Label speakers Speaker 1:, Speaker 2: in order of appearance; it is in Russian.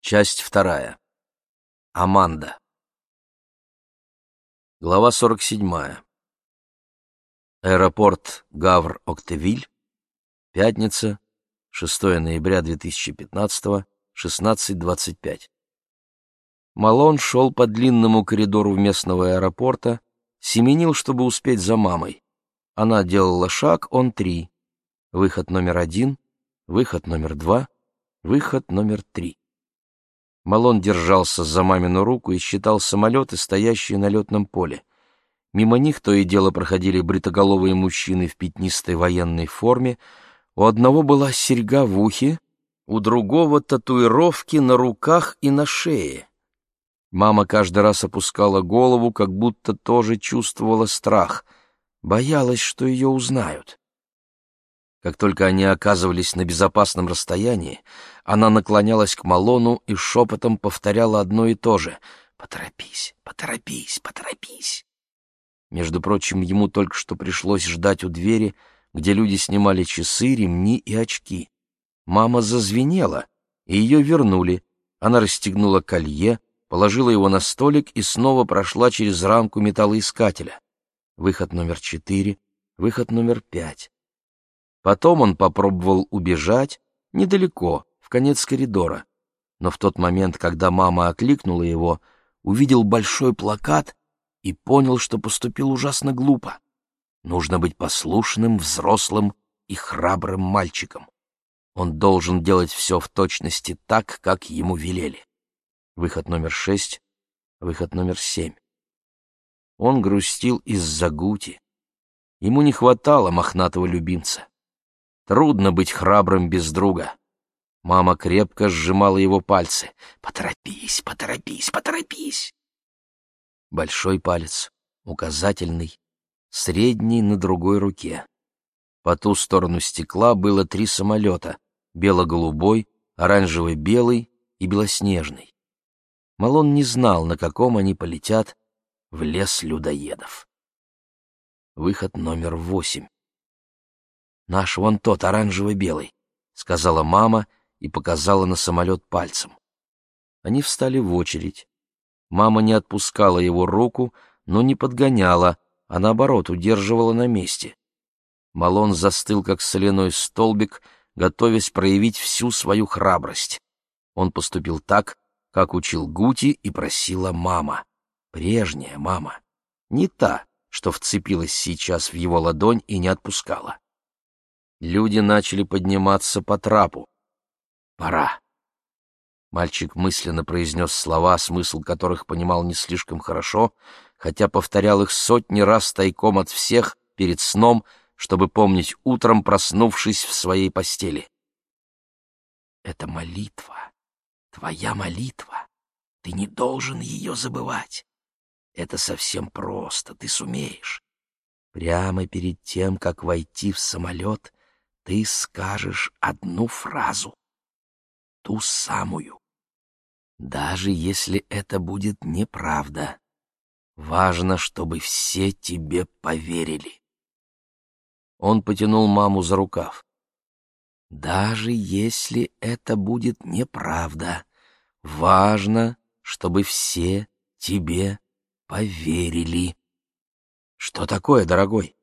Speaker 1: Часть вторая. Аманда. Глава 47. Аэропорт Гавр-Октевиль. Пятница, 6 ноября 2015, 16.25. Малон шел по длинному коридору местного аэропорта, семенил, чтобы успеть за мамой. Она делала шаг, он три. Выход номер один, выход номер два, выход номер три. Малон держался за мамину руку и считал самолеты, стоящие на летном поле. Мимо них то и дело проходили бритоголовые мужчины в пятнистой военной форме. У одного была серьга в ухе, у другого — татуировки на руках и на шее. Мама каждый раз опускала голову, как будто тоже чувствовала страх, боялась, что ее узнают. Как только они оказывались на безопасном расстоянии, она наклонялась к Малону и шепотом повторяла одно и то же «Поторопись, поторопись, поторопись». Между прочим, ему только что пришлось ждать у двери, где люди снимали часы, ремни и очки. Мама зазвенела, и ее вернули. Она расстегнула колье, положила его на столик и снова прошла через рамку металлоискателя. Выход номер четыре, выход номер пять. Потом он попробовал убежать недалеко, в конец коридора. Но в тот момент, когда мама окликнула его, увидел большой плакат и понял, что поступил ужасно глупо. Нужно быть послушным, взрослым и храбрым мальчиком. Он должен делать все в точности так, как ему велели. Выход номер шесть, выход номер семь. Он грустил из-за Гути. Ему не хватало мохнатого любимца. Трудно быть храбрым без друга. Мама крепко сжимала его пальцы. «Поторопись, поторопись, поторопись!» Большой палец, указательный, средний на другой руке. По ту сторону стекла было три самолета — бело-голубой, оранжево-белый и белоснежный. Малон не знал, на каком они полетят в лес людоедов. Выход номер восемь. Наш вон тот, оранжево-белый, — сказала мама и показала на самолет пальцем. Они встали в очередь. Мама не отпускала его руку, но не подгоняла, а наоборот удерживала на месте. Малон застыл, как соляной столбик, готовясь проявить всю свою храбрость. Он поступил так, как учил Гути и просила мама. Прежняя мама. Не та, что вцепилась сейчас в его ладонь и не отпускала. Люди начали подниматься по трапу. «Пора!» Мальчик мысленно произнес слова, смысл которых понимал не слишком хорошо, хотя повторял их сотни раз тайком от всех перед сном, чтобы помнить утром, проснувшись в своей постели. «Это молитва, твоя молитва. Ты не должен ее забывать. Это совсем просто, ты сумеешь. Прямо перед тем, как войти в самолет, ты скажешь одну фразу, ту самую. Даже если это будет неправда, важно, чтобы все тебе поверили. Он потянул маму за рукав. Даже если это будет неправда, важно, чтобы все тебе поверили. Что такое, дорогой?